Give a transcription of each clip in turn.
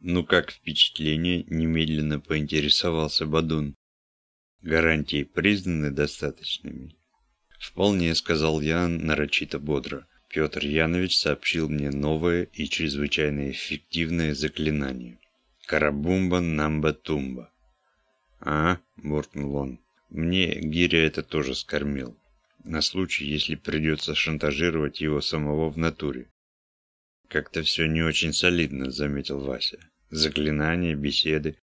«Ну как впечатление?» – немедленно поинтересовался Бадун. «Гарантии признаны достаточными?» «Вполне», – сказал я нарочито бодро. Петр Янович сообщил мне новое и чрезвычайно эффективное заклинание. «Карабумба намба тумба». «А?» – буркнул он. «Мне Гиря это тоже скормил. На случай, если придется шантажировать его самого в натуре. «Как-то все не очень солидно», — заметил Вася. «Заклинания, беседы.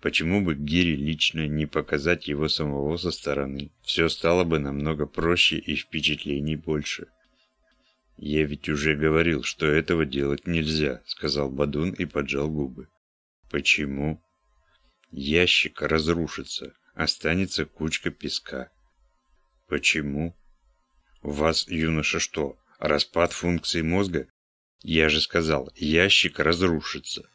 Почему бы Гире лично не показать его самого со стороны? Все стало бы намного проще и впечатлений больше». «Я ведь уже говорил, что этого делать нельзя», — сказал Бадун и поджал губы. «Почему?» «Ящик разрушится, останется кучка песка». «Почему?» «У вас, юноша, что, распад функций мозга?» Я же сказал, ящик разрушится.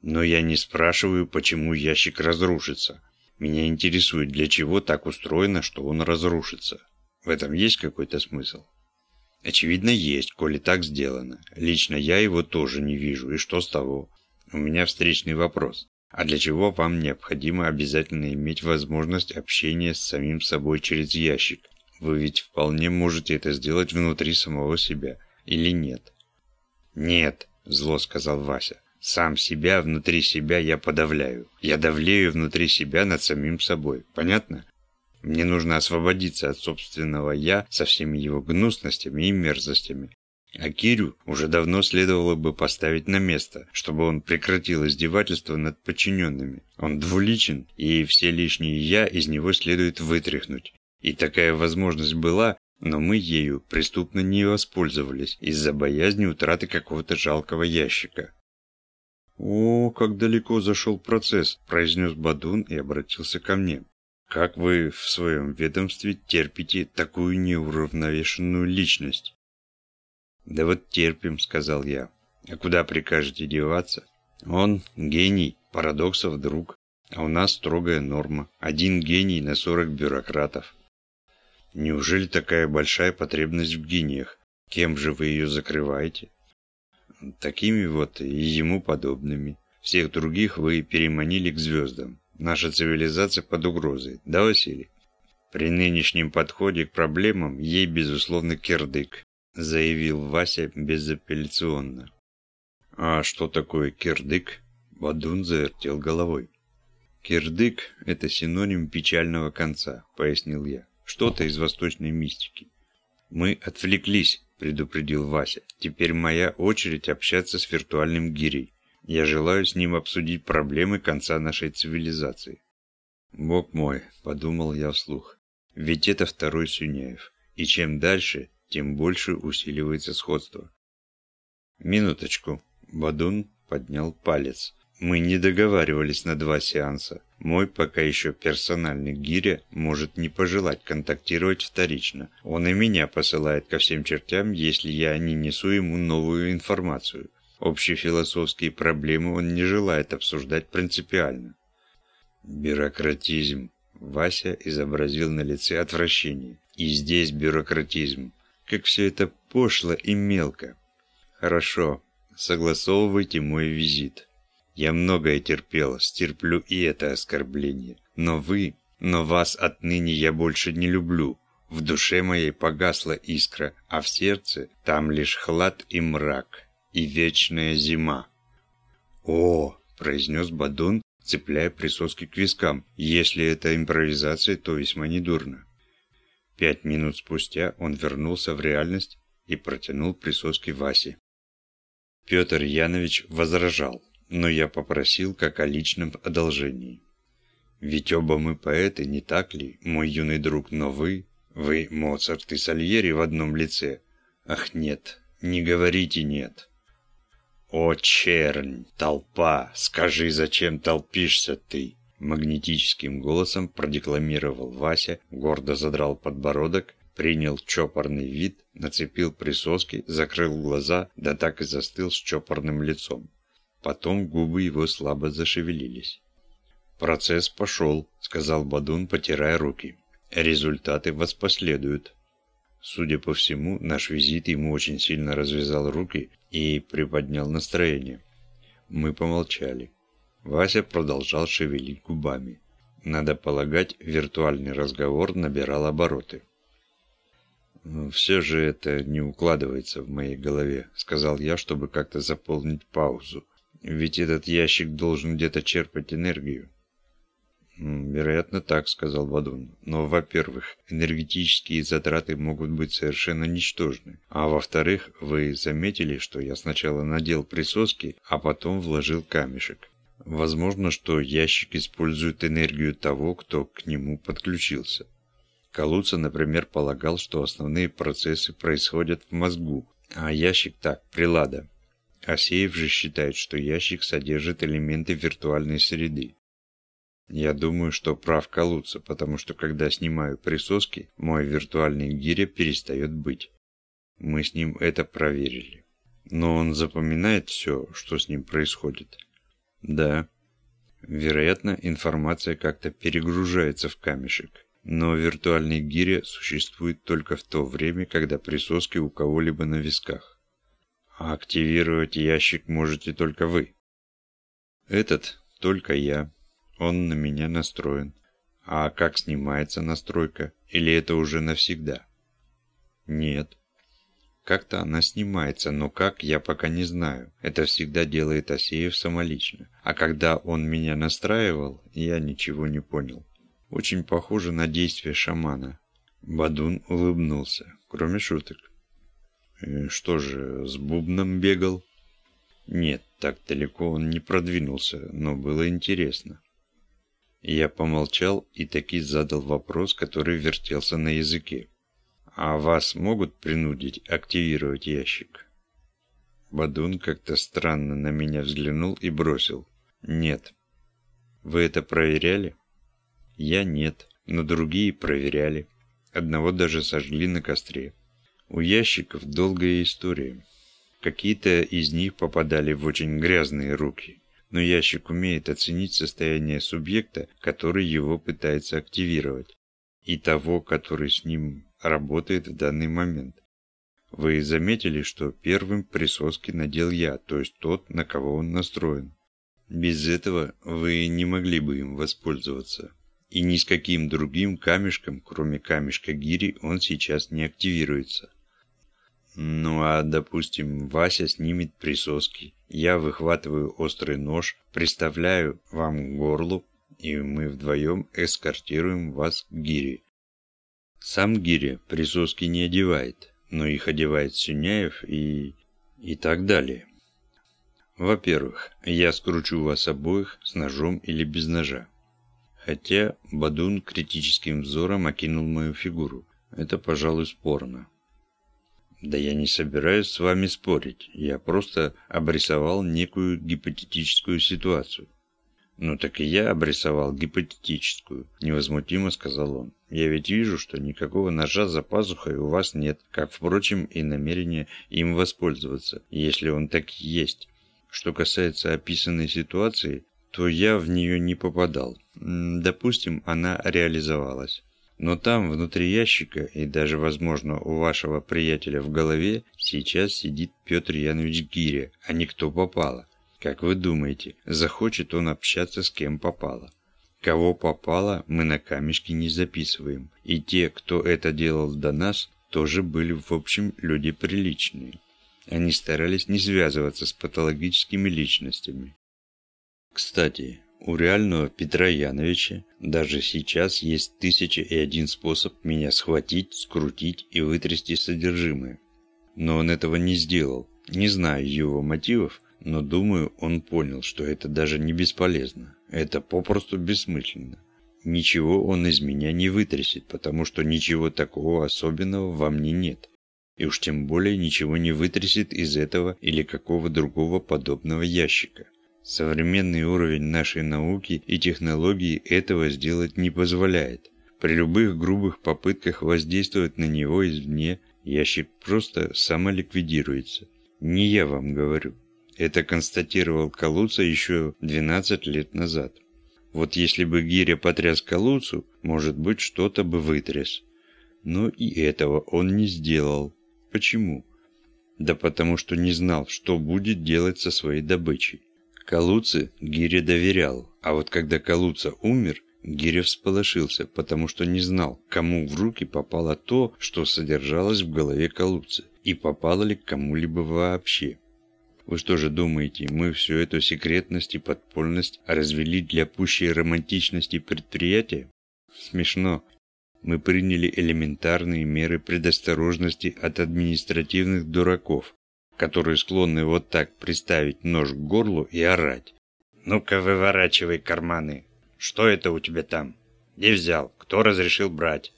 Но я не спрашиваю, почему ящик разрушится. Меня интересует, для чего так устроено, что он разрушится. В этом есть какой-то смысл? Очевидно, есть, коли так сделано. Лично я его тоже не вижу, и что с того? У меня встречный вопрос. А для чего вам необходимо обязательно иметь возможность общения с самим собой через ящик? Вы ведь вполне можете это сделать внутри самого себя. Или нет? «Нет», – зло сказал Вася. «Сам себя внутри себя я подавляю. Я давлею внутри себя над самим собой. Понятно? Мне нужно освободиться от собственного «я» со всеми его гнусностями и мерзостями. А Кирю уже давно следовало бы поставить на место, чтобы он прекратил издевательство над подчиненными. Он двуличен, и все лишние «я» из него следует вытряхнуть. И такая возможность была, но мы ею преступно не воспользовались из-за боязни утраты какого-то жалкого ящика. «О, как далеко зашел процесс», – произнес Бадун и обратился ко мне. «Как вы в своем ведомстве терпите такую неуравновешенную личность?» «Да вот терпим», – сказал я. «А куда прикажете деваться?» «Он гений, парадоксов друг, а у нас строгая норма. Один гений на сорок бюрократов». Неужели такая большая потребность в гениях? Кем же вы ее закрываете? Такими вот и ему подобными. Всех других вы переманили к звездам. Наша цивилизация под угрозой. Да, Василий? При нынешнем подходе к проблемам ей, безусловно, кирдык, заявил Вася безапелляционно. А что такое кирдык? Бадун завертел головой. Кирдык – это синоним печального конца, пояснил я. Что-то из восточной мистики. «Мы отвлеклись», – предупредил Вася. «Теперь моя очередь общаться с виртуальным гирей. Я желаю с ним обсудить проблемы конца нашей цивилизации». «Бог мой», – подумал я вслух. «Ведь это второй Сюняев. И чем дальше, тем больше усиливается сходство». «Минуточку». Бадун поднял палец. Мы не договаривались на два сеанса. Мой пока еще персональный гиря может не пожелать контактировать вторично. Он и меня посылает ко всем чертям, если я не несу ему новую информацию. Общефилософские проблемы он не желает обсуждать принципиально. Бюрократизм. Вася изобразил на лице отвращение. И здесь бюрократизм. Как все это пошло и мелко. Хорошо, согласовывайте мой визит. Я многое терпел, стерплю и это оскорбление. Но вы, но вас отныне я больше не люблю. В душе моей погасла искра, а в сердце там лишь хлад и мрак, и вечная зима. «О!» – произнес Бадун, цепляя присоски к вискам. «Если это импровизация, то весьма недурно». Пять минут спустя он вернулся в реальность и протянул присоски Васе. Петр Янович возражал но я попросил как о личном одолжении. Ведь оба мы поэты, не так ли, мой юный друг, но вы... Вы Моцарт и Сальери в одном лице. Ах, нет, не говорите «нет». «О, чернь, толпа, скажи, зачем толпишься ты?» Магнетическим голосом продекламировал Вася, гордо задрал подбородок, принял чопорный вид, нацепил присоски, закрыл глаза, да так и застыл с чопорным лицом. Потом губы его слабо зашевелились. «Процесс пошел», — сказал Бадун, потирая руки. «Результаты воспоследуют». Судя по всему, наш визит ему очень сильно развязал руки и приподнял настроение. Мы помолчали. Вася продолжал шевелить губами. Надо полагать, виртуальный разговор набирал обороты. «Все же это не укладывается в моей голове», — сказал я, чтобы как-то заполнить паузу. «Ведь этот ящик должен где-то черпать энергию». «Вероятно, так», — сказал Бадун. «Но, во-первых, энергетические затраты могут быть совершенно ничтожны. А во-вторых, вы заметили, что я сначала надел присоски, а потом вложил камешек. Возможно, что ящик использует энергию того, кто к нему подключился. Калуца, например, полагал, что основные процессы происходят в мозгу, а ящик так, прилада. Асеев же считает, что ящик содержит элементы виртуальной среды. Я думаю, что прав Калуца, потому что когда снимаю присоски, мой виртуальный гиря перестает быть. Мы с ним это проверили. Но он запоминает все, что с ним происходит. Да. Вероятно, информация как-то перегружается в камешек. Но виртуальный гиря существует только в то время, когда присоски у кого-либо на висках. А активировать ящик можете только вы. Этот только я. Он на меня настроен. А как снимается настройка? Или это уже навсегда? Нет. Как-то она снимается, но как, я пока не знаю. Это всегда делает Асеев самолично. А когда он меня настраивал, я ничего не понял. Очень похоже на действие шамана. Бадун улыбнулся, кроме шуток. «Э, «Что же, с бубном бегал?» «Нет, так далеко он не продвинулся, но было интересно». Я помолчал и таки задал вопрос, который вертелся на языке. «А вас могут принудить активировать ящик?» Бадун как-то странно на меня взглянул и бросил. «Нет». «Вы это проверяли?» Я нет, но другие проверяли. Одного даже сожгли на костре. У ящиков долгая история. Какие-то из них попадали в очень грязные руки. Но ящик умеет оценить состояние субъекта, который его пытается активировать, и того, который с ним работает в данный момент. Вы заметили, что первым присоски надел я, то есть тот, на кого он настроен. Без этого вы не могли бы им воспользоваться и ни с каким другим камешком, кроме камешка гири, он сейчас не активируется. Ну а, допустим, Вася снимет присоски, я выхватываю острый нож, приставляю вам к горлу, и мы вдвоем эскортируем вас к гире. Сам гири присоски не одевает, но их одевает Сюняев и... и так далее. Во-первых, я скручу вас обоих с ножом или без ножа. Хотя Бадун критическим взором окинул мою фигуру. Это, пожалуй, спорно. Да я не собираюсь с вами спорить. Я просто обрисовал некую гипотетическую ситуацию. «Ну так и я обрисовал гипотетическую», – невозмутимо сказал он. «Я ведь вижу, что никакого ножа за пазухой у вас нет, как, впрочем, и намерения им воспользоваться, если он так есть. Что касается описанной ситуации, то я в нее не попадал. Допустим, она реализовалась. Но там, внутри ящика, и даже, возможно, у вашего приятеля в голове, сейчас сидит Петр Янович Гиря, а не кто попало. Как вы думаете, захочет он общаться с кем попало? Кого попало, мы на камешке не записываем. И те, кто это делал до нас, тоже были, в общем, люди приличные. Они старались не связываться с патологическими личностями. Кстати, у реального Петра Яновича даже сейчас есть тысяча и один способ меня схватить, скрутить и вытрясти содержимое. Но он этого не сделал. Не знаю его мотивов, но думаю, он понял, что это даже не бесполезно. Это попросту бессмысленно. Ничего он из меня не вытрясет, потому что ничего такого особенного во мне нет. И уж тем более ничего не вытрясет из этого или какого другого подобного ящика. Современный уровень нашей науки и технологий этого сделать не позволяет. При любых грубых попытках воздействовать на него извне, ящик просто самоликвидируется. Не я вам говорю. Это констатировал Калуца еще 12 лет назад. Вот если бы Гиря потряс Калуцу, может быть, что-то бы вытряс. Но и этого он не сделал. Почему? Да потому что не знал, что будет делать со своей добычей. Калуце Гире доверял, а вот когда Калуца умер, Гиря всполошился, потому что не знал, кому в руки попало то, что содержалось в голове Калуцы, и попало ли к кому-либо вообще. Вы что же думаете, мы всю эту секретность и подпольность развели для пущей романтичности предприятия? Смешно. Мы приняли элементарные меры предосторожности от административных дураков, которые склонны вот так приставить нож к горлу и орать. «Ну-ка, выворачивай карманы! Что это у тебя там? Где взял? Кто разрешил брать?»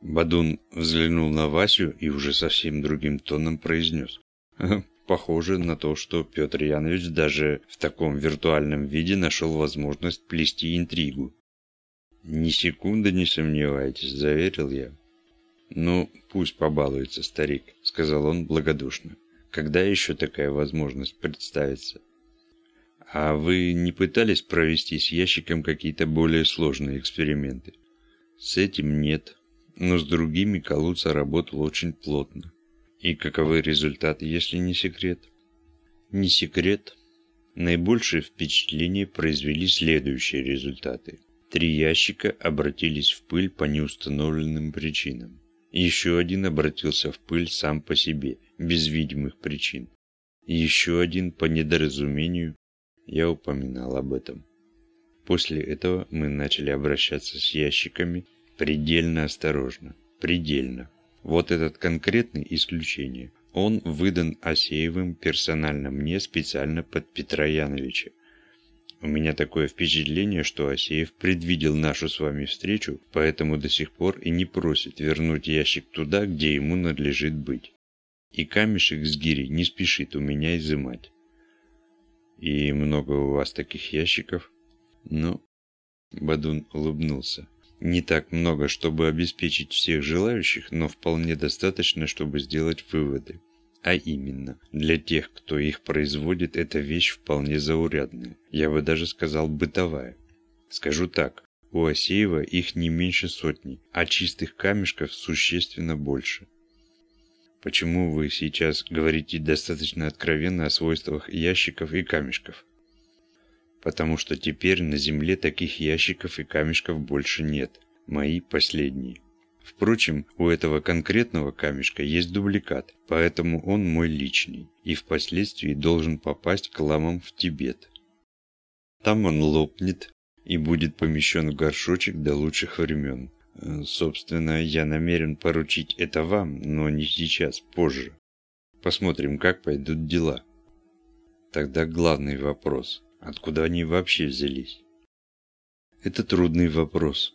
Бадун взглянул на Васю и уже совсем другим тоном произнес похоже на то, что Петр Янович даже в таком виртуальном виде нашел возможность плести интригу. «Ни секунды не сомневайтесь», – заверил я. «Ну, пусть побалуется старик», – сказал он благодушно. «Когда еще такая возможность представится?» «А вы не пытались провести с ящиком какие-то более сложные эксперименты?» «С этим нет, но с другими Калуца работал очень плотно. И каковы результаты, если не секрет? Не секрет. Наибольшее впечатление произвели следующие результаты. Три ящика обратились в пыль по неустановленным причинам. Еще один обратился в пыль сам по себе, без видимых причин. Еще один по недоразумению. Я упоминал об этом. После этого мы начали обращаться с ящиками предельно осторожно. Предельно. Вот этот конкретный исключение. Он выдан Асеевым персонально мне специально под Петра Яновича. У меня такое впечатление, что Асеев предвидел нашу с вами встречу, поэтому до сих пор и не просит вернуть ящик туда, где ему надлежит быть. И камешек с гири не спешит у меня изымать. И много у вас таких ящиков? Ну, Бадун улыбнулся. Не так много, чтобы обеспечить всех желающих, но вполне достаточно, чтобы сделать выводы. А именно, для тех, кто их производит, эта вещь вполне заурядная. Я бы даже сказал бытовая. Скажу так, у Асеева их не меньше сотни, а чистых камешков существенно больше. Почему вы сейчас говорите достаточно откровенно о свойствах ящиков и камешков? потому что теперь на земле таких ящиков и камешков больше нет. Мои последние. Впрочем, у этого конкретного камешка есть дубликат, поэтому он мой личный и впоследствии должен попасть к ламам в Тибет. Там он лопнет и будет помещен в горшочек до лучших времен. Э, собственно, я намерен поручить это вам, но не сейчас, позже. Посмотрим, как пойдут дела. Тогда главный вопрос. Откуда они вообще взялись? Это трудный вопрос.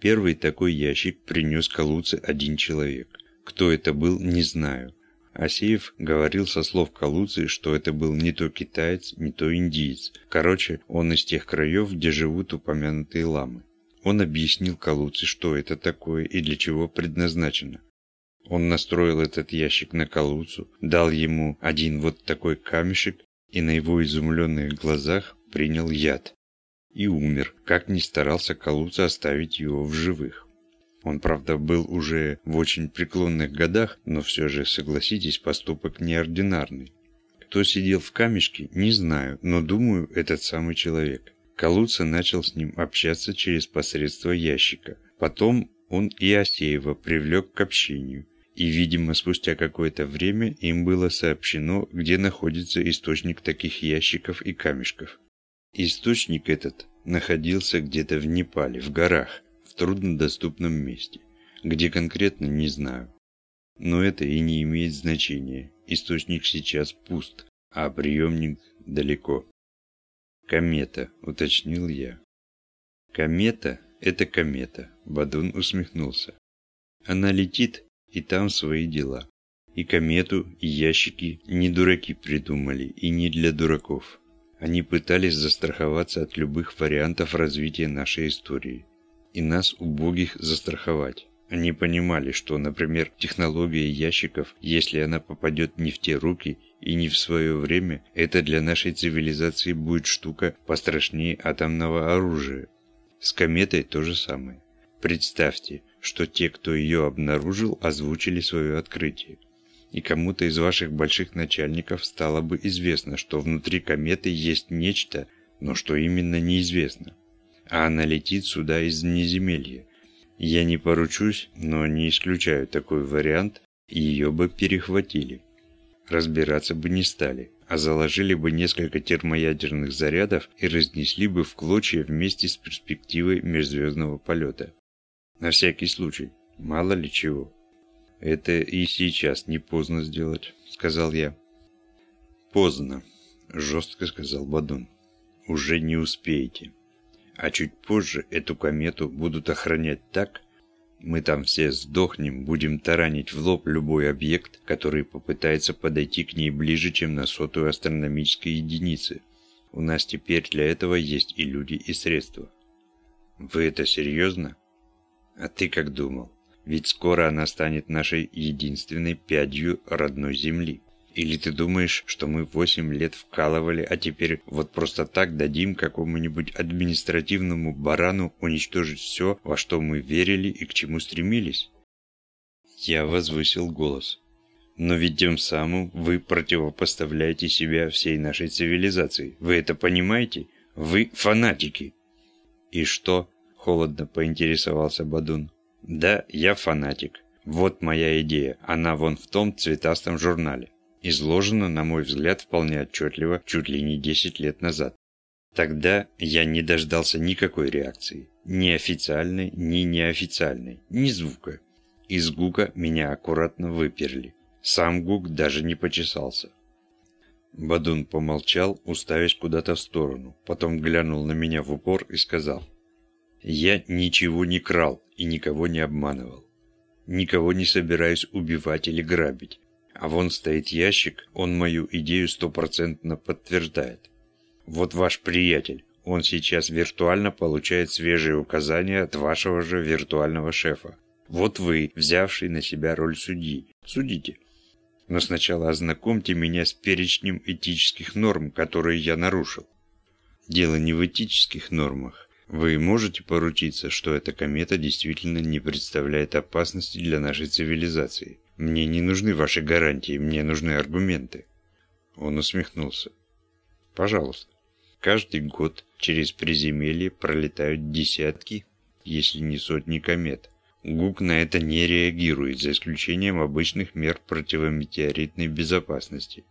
Первый такой ящик принес Калуце один человек. Кто это был, не знаю. Асеев говорил со слов Калуцы, что это был не то китаец, не то индиец. Короче, он из тех краев, где живут упомянутые ламы. Он объяснил Калуце, что это такое и для чего предназначено. Он настроил этот ящик на Калуцу, дал ему один вот такой камешек и на его изумленных глазах принял яд. И умер, как ни старался Калуца оставить его в живых. Он, правда, был уже в очень преклонных годах, но все же, согласитесь, поступок неординарный. Кто сидел в камешке, не знаю, но думаю, этот самый человек. Калуца начал с ним общаться через посредство ящика. Потом он и Асеева привлек к общению и, видимо, спустя какое-то время им было сообщено, где находится источник таких ящиков и камешков. Источник этот находился где-то в Непале, в горах, в труднодоступном месте. Где конкретно, не знаю. Но это и не имеет значения. Источник сейчас пуст, а приемник далеко. «Комета», — уточнил я. «Комета — это комета», — Бадун усмехнулся. «Она летит и там свои дела. И комету, и ящики не дураки придумали, и не для дураков. Они пытались застраховаться от любых вариантов развития нашей истории. И нас, убогих, застраховать. Они понимали, что, например, технология ящиков, если она попадет не в те руки и не в свое время, это для нашей цивилизации будет штука пострашнее атомного оружия. С кометой то же самое. Представьте, что те, кто ее обнаружил, озвучили свое открытие. И кому-то из ваших больших начальников стало бы известно, что внутри кометы есть нечто, но что именно неизвестно. А она летит сюда из неземелья. Я не поручусь, но не исключаю такой вариант, и ее бы перехватили. Разбираться бы не стали, а заложили бы несколько термоядерных зарядов и разнесли бы в клочья вместе с перспективой межзвездного полета. На всякий случай, мало ли чего. «Это и сейчас не поздно сделать», — сказал я. «Поздно», — жестко сказал Бадун. «Уже не успеете. А чуть позже эту комету будут охранять так, мы там все сдохнем, будем таранить в лоб любой объект, который попытается подойти к ней ближе, чем на сотую астрономической единицы. У нас теперь для этого есть и люди, и средства». «Вы это серьезно?» «А ты как думал?» Ведь скоро она станет нашей единственной пядью родной земли. Или ты думаешь, что мы восемь лет вкалывали, а теперь вот просто так дадим какому-нибудь административному барану уничтожить все, во что мы верили и к чему стремились? Я возвысил голос. Но ведь тем самым вы противопоставляете себя всей нашей цивилизации. Вы это понимаете? Вы фанатики. И что? Холодно поинтересовался Бадун. Да, я фанатик. Вот моя идея. Она вон в том цветастом журнале. Изложена, на мой взгляд, вполне отчетливо, чуть ли не 10 лет назад. Тогда я не дождался никакой реакции. Ни официальной, ни неофициальной. Ни звука. Из Гука меня аккуратно выперли. Сам Гук даже не почесался. Бадун помолчал, уставясь куда-то в сторону. Потом глянул на меня в упор и сказал. «Я ничего не крал и никого не обманывал. Никого не собираюсь убивать или грабить. А вон стоит ящик, он мою идею стопроцентно подтверждает. Вот ваш приятель, он сейчас виртуально получает свежие указания от вашего же виртуального шефа. Вот вы, взявший на себя роль судьи. Судите. Но сначала ознакомьте меня с перечнем этических норм, которые я нарушил. Дело не в этических нормах, вы можете поручиться, что эта комета действительно не представляет опасности для нашей цивилизации? Мне не нужны ваши гарантии, мне нужны аргументы. Он усмехнулся. Пожалуйста. Каждый год через приземелье пролетают десятки, если не сотни комет. ГУК на это не реагирует, за исключением обычных мер противометеоритной безопасности.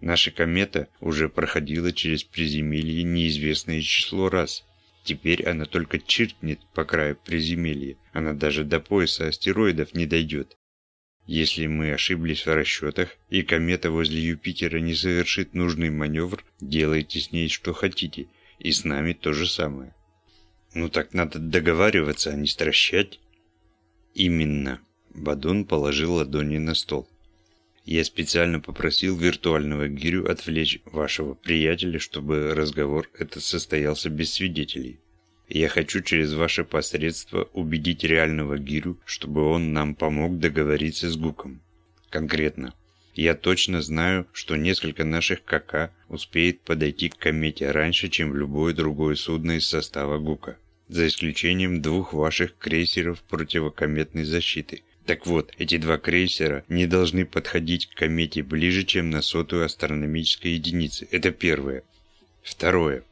Наша комета уже проходила через приземелье неизвестное число раз – Теперь она только чиркнет по краю приземелья, она даже до пояса астероидов не дойдет. Если мы ошиблись в расчетах, и комета возле Юпитера не совершит нужный маневр, делайте с ней что хотите, и с нами то же самое. Ну так надо договариваться, а не стращать. Именно. Бадон положил ладони на стол. Я специально попросил виртуального гирю отвлечь вашего приятеля, чтобы разговор этот состоялся без свидетелей. Я хочу через ваше посредство убедить реального гирю, чтобы он нам помог договориться с Гуком. Конкретно. Я точно знаю, что несколько наших КК успеет подойти к комете раньше, чем любое другое судно из состава ГУКа, за исключением двух ваших крейсеров противокометной защиты – так вот, эти два крейсера не должны подходить к комете ближе, чем на сотую астрономической единицы. Это первое. Второе.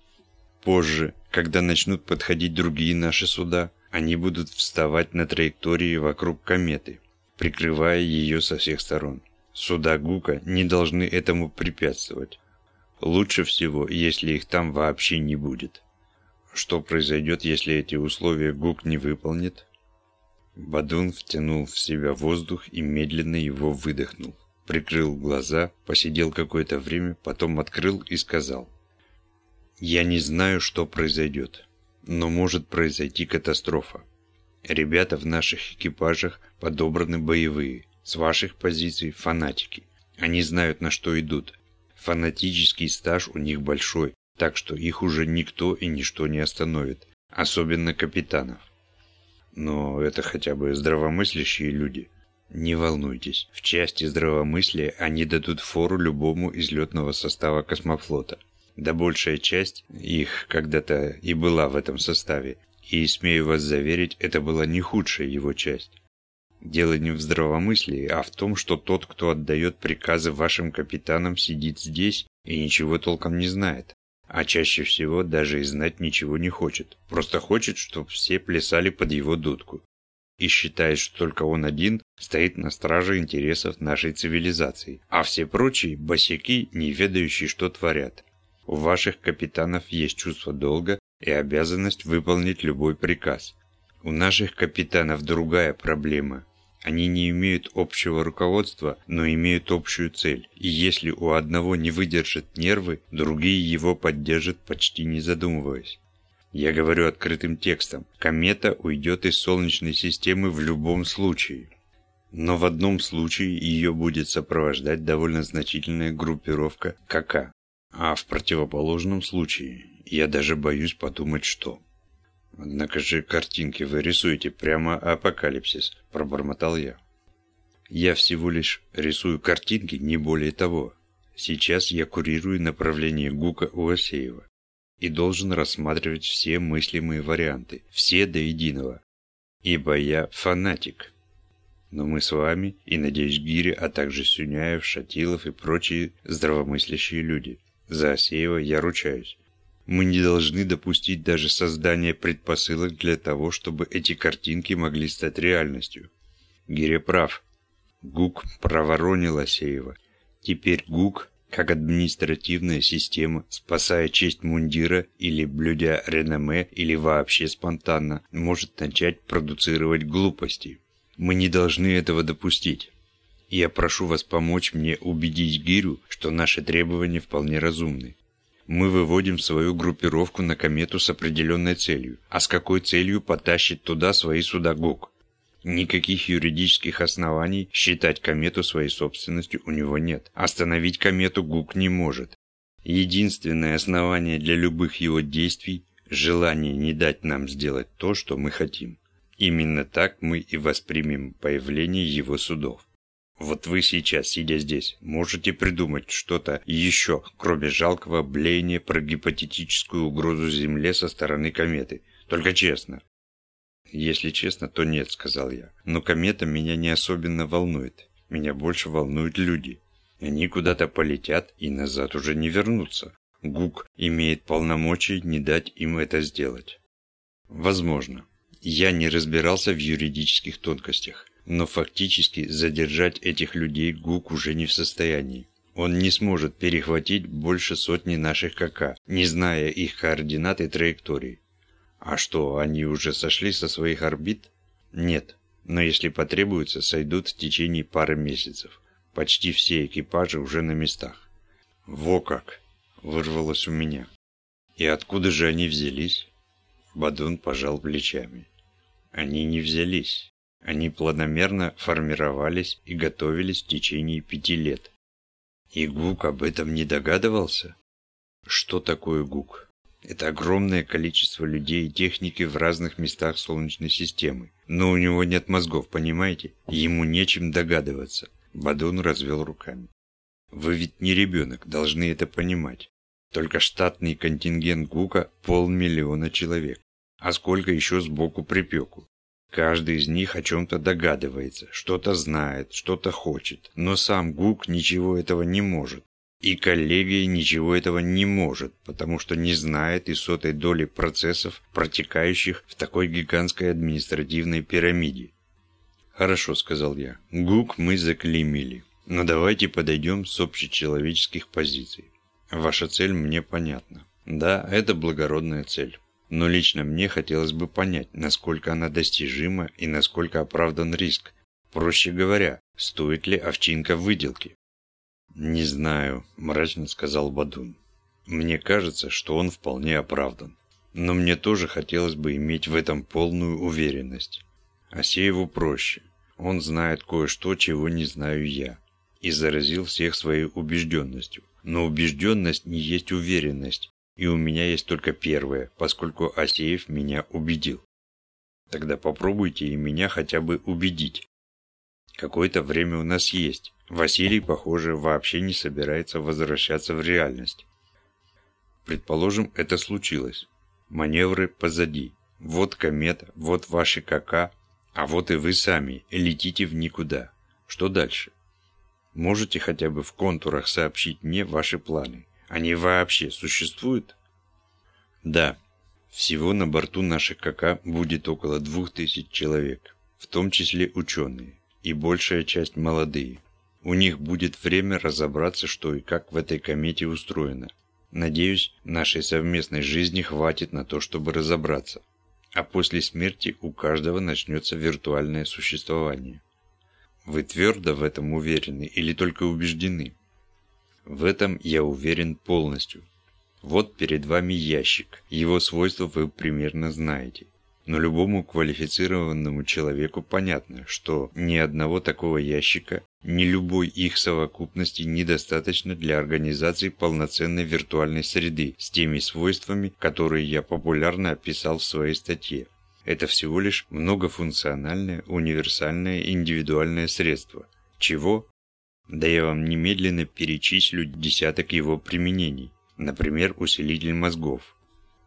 Позже, когда начнут подходить другие наши суда, они будут вставать на траектории вокруг кометы, прикрывая ее со всех сторон. Суда Гука не должны этому препятствовать. Лучше всего, если их там вообще не будет. Что произойдет, если эти условия Гук не выполнит? Бадун втянул в себя воздух и медленно его выдохнул. Прикрыл глаза, посидел какое-то время, потом открыл и сказал. «Я не знаю, что произойдет, но может произойти катастрофа. Ребята в наших экипажах подобраны боевые, с ваших позиций фанатики. Они знают, на что идут. Фанатический стаж у них большой, так что их уже никто и ничто не остановит, особенно капитанов. Но это хотя бы здравомыслящие люди. Не волнуйтесь, в части здравомыслия они дадут фору любому из летного состава космофлота. Да большая часть их когда-то и была в этом составе, и, смею вас заверить, это была не худшая его часть. Дело не в здравомыслии, а в том, что тот, кто отдает приказы вашим капитанам, сидит здесь и ничего толком не знает. А чаще всего даже и знать ничего не хочет. Просто хочет, чтобы все плясали под его дудку. И считает, что только он один стоит на страже интересов нашей цивилизации, а все прочие – босяки, не ведающие, что творят. У ваших капитанов есть чувство долга и обязанность выполнить любой приказ. У наших капитанов другая проблема. Они не имеют общего руководства, но имеют общую цель. И если у одного не выдержат нервы, другие его поддержат, почти не задумываясь. Я говорю открытым текстом. Комета уйдет из Солнечной системы в любом случае. Но в одном случае ее будет сопровождать довольно значительная группировка КК. А в противоположном случае я даже боюсь подумать, что... «Однако же картинки вы рисуете прямо апокалипсис», – пробормотал я. «Я всего лишь рисую картинки, не более того. Сейчас я курирую направление ГУКа у Асеева и должен рассматривать все мыслимые варианты, все до единого, ибо я фанатик. Но мы с вами, и, надеюсь, Гири, а также Сюняев, Шатилов и прочие здравомыслящие люди. За Асеева я ручаюсь. Мы не должны допустить даже создания предпосылок для того, чтобы эти картинки могли стать реальностью. Гире прав. ГУК проворонил Асеева. Теперь ГУК, как административная система, спасая честь мундира или блюдя реноме, или вообще спонтанно, может начать продуцировать глупости. Мы не должны этого допустить. Я прошу вас помочь мне убедить Гирю, что наши требования вполне разумны. Мы выводим свою группировку на комету с определенной целью. А с какой целью потащит туда свои суда ГУК? Никаких юридических оснований считать комету своей собственностью у него нет. Остановить комету ГУК не может. Единственное основание для любых его действий – желание не дать нам сделать то, что мы хотим. Именно так мы и воспримем появление его судов. Вот вы сейчас, сидя здесь, можете придумать что-то еще, кроме жалкого блеяния про гипотетическую угрозу Земле со стороны кометы. Только честно. Если честно, то нет, сказал я. Но комета меня не особенно волнует. Меня больше волнуют люди. Они куда-то полетят и назад уже не вернутся. ГУК имеет полномочия не дать им это сделать. Возможно. Я не разбирался в юридических тонкостях. Но фактически задержать этих людей ГУК уже не в состоянии. Он не сможет перехватить больше сотни наших КК, не зная их координат и траекторий. А что, они уже сошли со своих орбит? Нет, но если потребуется, сойдут в течение пары месяцев. Почти все экипажи уже на местах. Во как! Вырвалось у меня. И откуда же они взялись? Бадун пожал плечами. Они не взялись. Они планомерно формировались и готовились в течение пяти лет. И ГУК об этом не догадывался? Что такое ГУК? Это огромное количество людей и техники в разных местах Солнечной системы. Но у него нет мозгов, понимаете? Ему нечем догадываться. Бадун развел руками. Вы ведь не ребенок, должны это понимать. Только штатный контингент ГУКа полмиллиона человек. А сколько еще сбоку припеку? Каждый из них о чем-то догадывается, что-то знает, что-то хочет, но сам Гук ничего этого не может. И коллегия ничего этого не может, потому что не знает и сотой доли процессов, протекающих в такой гигантской административной пирамиде. «Хорошо», — сказал я. «Гук мы заклеймили. Но давайте подойдем с общечеловеческих позиций. Ваша цель мне понятна. Да, это благородная цель но лично мне хотелось бы понять, насколько она достижима и насколько оправдан риск. Проще говоря, стоит ли овчинка выделки? «Не знаю», – мрачно сказал Бадун. «Мне кажется, что он вполне оправдан. Но мне тоже хотелось бы иметь в этом полную уверенность. Асееву проще. Он знает кое-что, чего не знаю я. И заразил всех своей убежденностью. Но убежденность не есть уверенность, и у меня есть только первое, поскольку Асеев меня убедил. Тогда попробуйте и меня хотя бы убедить. Какое-то время у нас есть. Василий, похоже, вообще не собирается возвращаться в реальность. Предположим, это случилось. Маневры позади. Вот комета, вот ваши КК. А вот и вы сами летите в никуда. Что дальше? Можете хотя бы в контурах сообщить мне ваши планы? Они вообще существуют? Да. Всего на борту наших КК будет около двух тысяч человек, в том числе ученые, и большая часть молодые. У них будет время разобраться, что и как в этой комете устроено. Надеюсь, нашей совместной жизни хватит на то, чтобы разобраться. А после смерти у каждого начнется виртуальное существование. Вы твердо в этом уверены или только убеждены? В этом я уверен полностью. Вот перед вами ящик. Его свойства вы примерно знаете. Но любому квалифицированному человеку понятно, что ни одного такого ящика, ни любой их совокупности недостаточно для организации полноценной виртуальной среды с теми свойствами, которые я популярно описал в своей статье. Это всего лишь многофункциональное, универсальное, индивидуальное средство. Чего? Да я вам немедленно перечислю десяток его применений. Например, усилитель мозгов.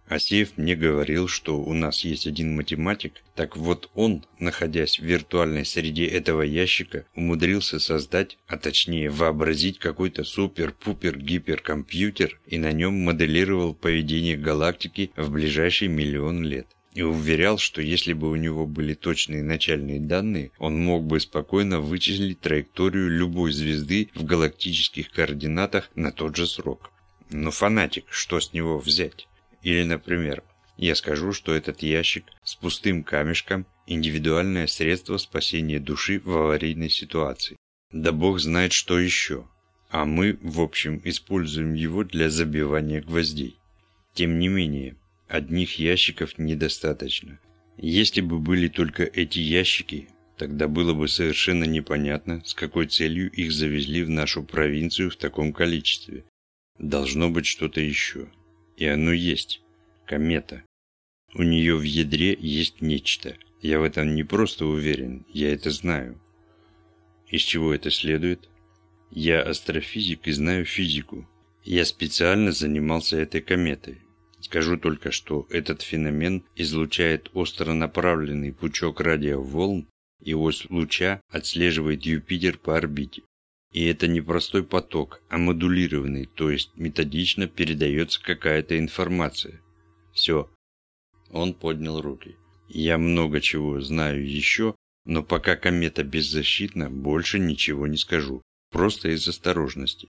Асеев мне говорил, что у нас есть один математик, так вот он, находясь в виртуальной среде этого ящика, умудрился создать, а точнее вообразить какой-то супер-пупер-гиперкомпьютер и на нем моделировал поведение галактики в ближайший миллион лет и уверял, что если бы у него были точные начальные данные, он мог бы спокойно вычислить траекторию любой звезды в галактических координатах на тот же срок. Но фанатик, что с него взять? Или, например, я скажу, что этот ящик с пустым камешком – индивидуальное средство спасения души в аварийной ситуации. Да бог знает, что еще. А мы, в общем, используем его для забивания гвоздей. Тем не менее, Одних ящиков недостаточно. Если бы были только эти ящики, тогда было бы совершенно непонятно, с какой целью их завезли в нашу провинцию в таком количестве. Должно быть что-то еще. И оно есть. Комета. У нее в ядре есть нечто. Я в этом не просто уверен, я это знаю. Из чего это следует? Я астрофизик и знаю физику. Я специально занимался этой кометой. Скажу только, что этот феномен излучает остро направленный пучок радиоволн, и ось луча отслеживает Юпитер по орбите. И это не простой поток, а модулированный, то есть методично передается какая-то информация. Все. Он поднял руки. Я много чего знаю еще, но пока комета беззащитна, больше ничего не скажу. Просто из осторожности.